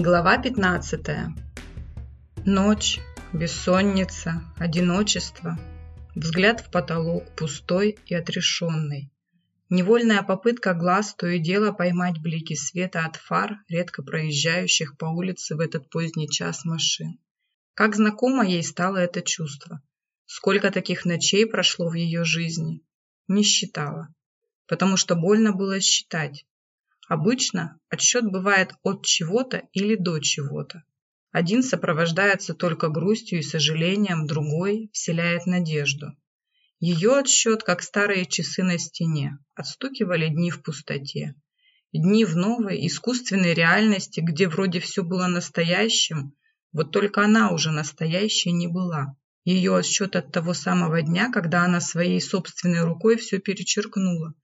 Глава 15. Ночь, бессонница, одиночество, взгляд в потолок пустой и отрешенный. Невольная попытка глаз то и дело поймать блики света от фар, редко проезжающих по улице в этот поздний час машин. Как знакомо ей стало это чувство. Сколько таких ночей прошло в ее жизни. Не считала. Потому что больно было считать. Обычно отсчет бывает от чего-то или до чего-то. Один сопровождается только грустью и сожалением, другой вселяет надежду. Ее отсчет, как старые часы на стене, отстукивали дни в пустоте. Дни в новой, искусственной реальности, где вроде все было настоящим, вот только она уже настоящей не была. Ее отсчет от того самого дня, когда она своей собственной рукой все перечеркнула,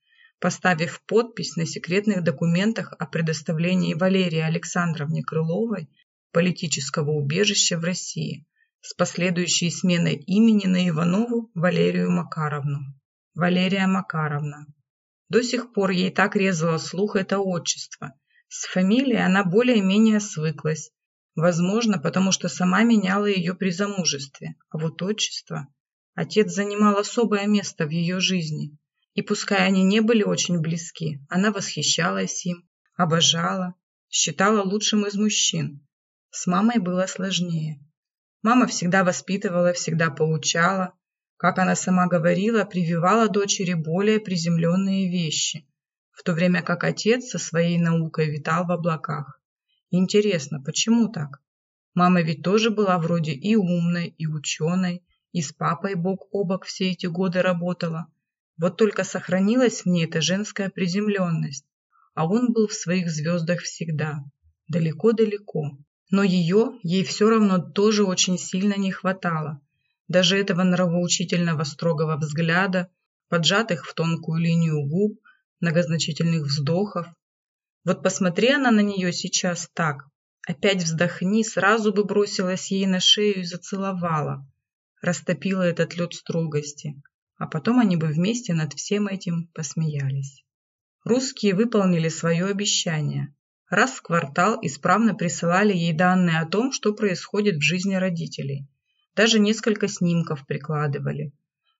поставив подпись на секретных документах о предоставлении Валерии Александровне Крыловой политического убежища в России с последующей сменой имени на Иванову Валерию Макаровну. Валерия Макаровна. До сих пор ей так резало слух это отчество. С фамилией она более-менее свыклась. Возможно, потому что сама меняла ее при замужестве. А вот отчество... Отец занимал особое место в ее жизни. И пускай они не были очень близки, она восхищалась им, обожала, считала лучшим из мужчин. С мамой было сложнее. Мама всегда воспитывала, всегда поучала. Как она сама говорила, прививала дочери более приземленные вещи, в то время как отец со своей наукой витал в облаках. Интересно, почему так? Мама ведь тоже была вроде и умной, и ученой, и с папой бок о бок все эти годы работала, вот только сохранилась в ней эта женская приземленность, а он был в своих звездах всегда, далеко-далеко. Но ее ей все равно тоже очень сильно не хватало. Даже этого нравоучительного строгого взгляда, поджатых в тонкую линию губ, многозначительных вздохов. Вот посмотри она на нее сейчас так. Опять вздохни, сразу бы бросилась ей на шею и зацеловала. Растопила этот лед строгости а потом они бы вместе над всем этим посмеялись. Русские выполнили свое обещание. Раз в квартал исправно присылали ей данные о том, что происходит в жизни родителей. Даже несколько снимков прикладывали.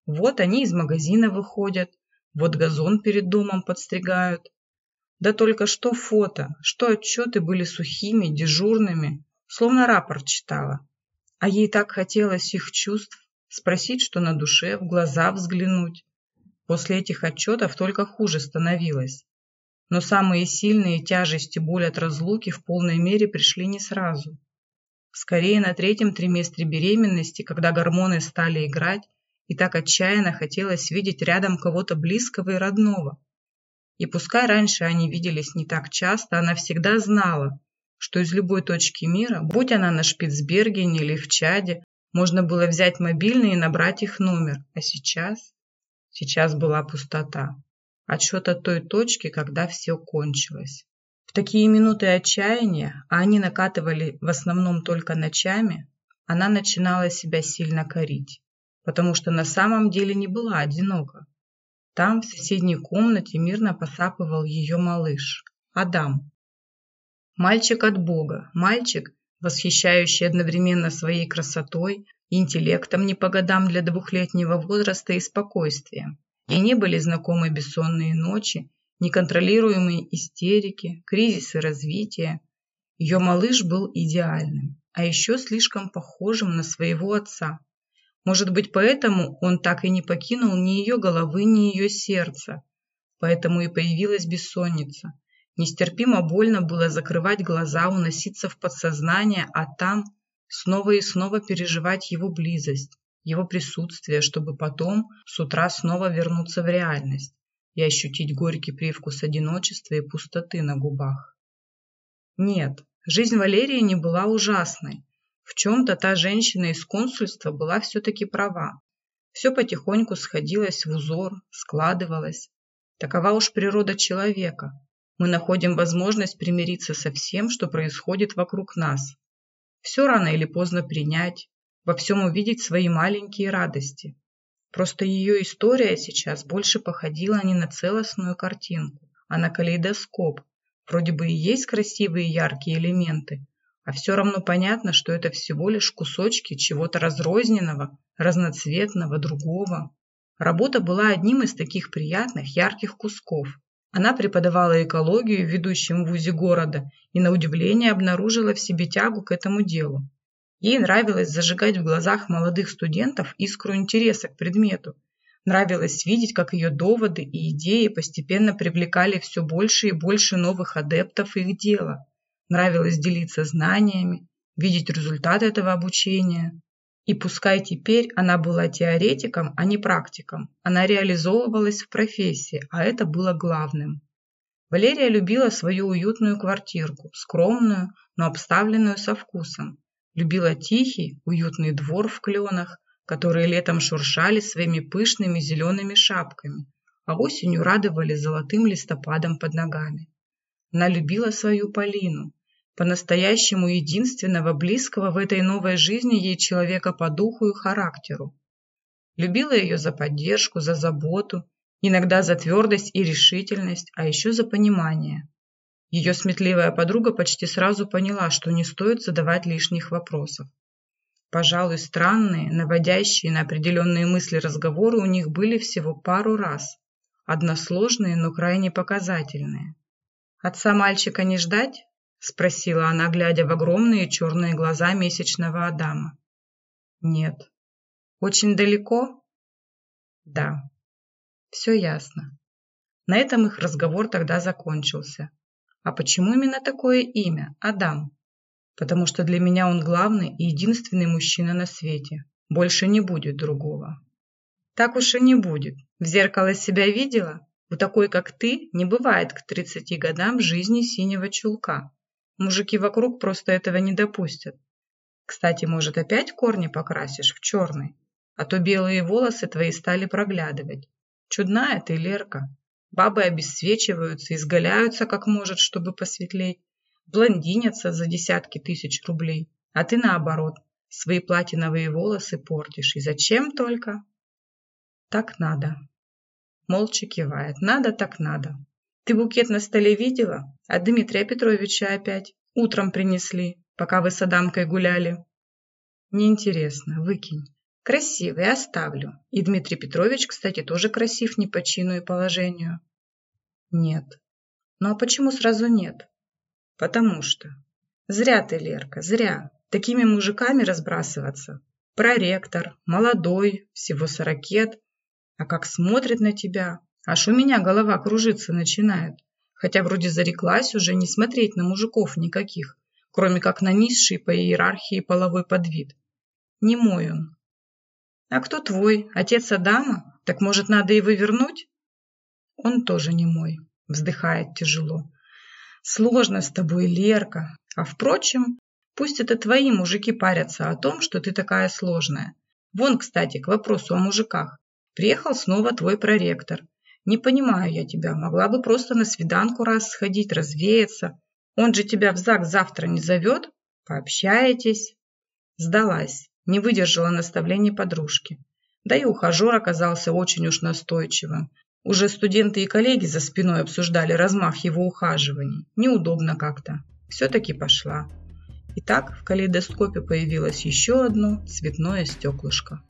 Вот они из магазина выходят, вот газон перед домом подстригают. Да только что фото, что отчеты были сухими, дежурными, словно рапорт читала. А ей так хотелось их чувств, спросить, что на душе, в глаза взглянуть. После этих отчетов только хуже становилось. Но самые сильные тяжести боль от разлуки в полной мере пришли не сразу. Скорее на третьем триместре беременности, когда гормоны стали играть, и так отчаянно хотелось видеть рядом кого-то близкого и родного. И пускай раньше они виделись не так часто, она всегда знала, что из любой точки мира, будь она на Шпицбергене или в Чаде, можно было взять мобильный и набрать их номер. А сейчас? Сейчас была пустота. Отсчет от той точки, когда все кончилось. В такие минуты отчаяния, а они накатывали в основном только ночами, она начинала себя сильно корить, потому что на самом деле не была одинока. Там, в соседней комнате, мирно посапывал ее малыш, Адам. Мальчик от Бога, мальчик, восхищающий одновременно своей красотой, интеллектом не по годам для двухлетнего возраста и спокойствием. Ей не были знакомы бессонные ночи, неконтролируемые истерики, кризисы развития. Ее малыш был идеальным, а еще слишком похожим на своего отца. Может быть, поэтому он так и не покинул ни ее головы, ни ее сердца. Поэтому и появилась бессонница. Нестерпимо больно было закрывать глаза, уноситься в подсознание, а там снова и снова переживать его близость, его присутствие, чтобы потом с утра снова вернуться в реальность и ощутить горький привкус одиночества и пустоты на губах. Нет, жизнь Валерии не была ужасной. В чем-то та женщина из консульства была все-таки права. Все потихоньку сходилось в узор, складывалось. Такова уж природа человека, мы находим возможность примириться со всем, что происходит вокруг нас. Все рано или поздно принять, во всем увидеть свои маленькие радости. Просто ее история сейчас больше походила не на целостную картинку, а на калейдоскоп. Вроде бы и есть красивые яркие элементы, а все равно понятно, что это всего лишь кусочки чего-то разрозненного, разноцветного, другого. Работа была одним из таких приятных, ярких кусков. Она преподавала экологию в ведущем вузе города и, на удивление, обнаружила в себе тягу к этому делу. Ей нравилось зажигать в глазах молодых студентов искру интереса к предмету. Нравилось видеть, как ее доводы и идеи постепенно привлекали все больше и больше новых адептов их дела. Нравилось делиться знаниями, видеть результат этого обучения. И пускай теперь она была теоретиком, а не практиком, она реализовывалась в профессии, а это было главным. Валерия любила свою уютную квартирку, скромную, но обставленную со вкусом. Любила тихий, уютный двор в кленах, которые летом шуршали своими пышными зелеными шапками, а осенью радовали золотым листопадом под ногами. Она любила свою Полину, по-настоящему единственного близкого в этой новой жизни ей человека по духу и характеру. Любила ее за поддержку, за заботу, иногда за твердость и решительность, а еще за понимание. Ее сметливая подруга почти сразу поняла, что не стоит задавать лишних вопросов. Пожалуй, странные, наводящие на определенные мысли разговоры у них были всего пару раз. Односложные, но крайне показательные. Отца мальчика не ждать? Спросила она, глядя в огромные черные глаза месячного Адама. Нет. Очень далеко? Да. Все ясно. На этом их разговор тогда закончился. А почему именно такое имя, Адам? Потому что для меня он главный и единственный мужчина на свете. Больше не будет другого. Так уж и не будет. В зеркало себя видела? У такой, как ты, не бывает к 30 годам жизни синего чулка. Мужики вокруг просто этого не допустят. Кстати, может, опять корни покрасишь в черный? А то белые волосы твои стали проглядывать. Чудная ты, Лерка. Бабы обесцвечиваются, изгаляются как может, чтобы посветлеть. Блондинятся за десятки тысяч рублей. А ты наоборот, свои платиновые волосы портишь. И зачем только? Так надо. Молча кивает. Надо так надо. Ты букет на столе видела? От Дмитрия Петровича опять. Утром принесли, пока вы с Адамкой гуляли. Неинтересно, выкинь. Красивый, оставлю. И Дмитрий Петрович, кстати, тоже красив не по чину и положению. Нет. Ну а почему сразу нет? Потому что. Зря ты, Лерка, зря. Такими мужиками разбрасываться. Проректор, молодой, всего сорокет. А как смотрит на тебя, Аж у меня голова кружиться начинает. Хотя вроде зареклась уже не смотреть на мужиков никаких, кроме как на низший по иерархии половой подвид. Не мой он. А кто твой? Отец Адама? Так может, надо его вернуть? Он тоже не мой. Вздыхает тяжело. Сложно с тобой, Лерка. А впрочем, пусть это твои мужики парятся о том, что ты такая сложная. Вон, кстати, к вопросу о мужиках. Приехал снова твой проректор. Не понимаю я тебя. Могла бы просто на свиданку раз сходить, развеяться. Он же тебя в ЗАГС завтра не зовет? Пообщаетесь. Сдалась. Не выдержала наставлений подружки. Да и ухажер оказался очень уж настойчивым. Уже студенты и коллеги за спиной обсуждали размах его ухаживаний. Неудобно как-то. Все-таки пошла. И так в калейдоскопе появилось еще одно цветное стеклышко.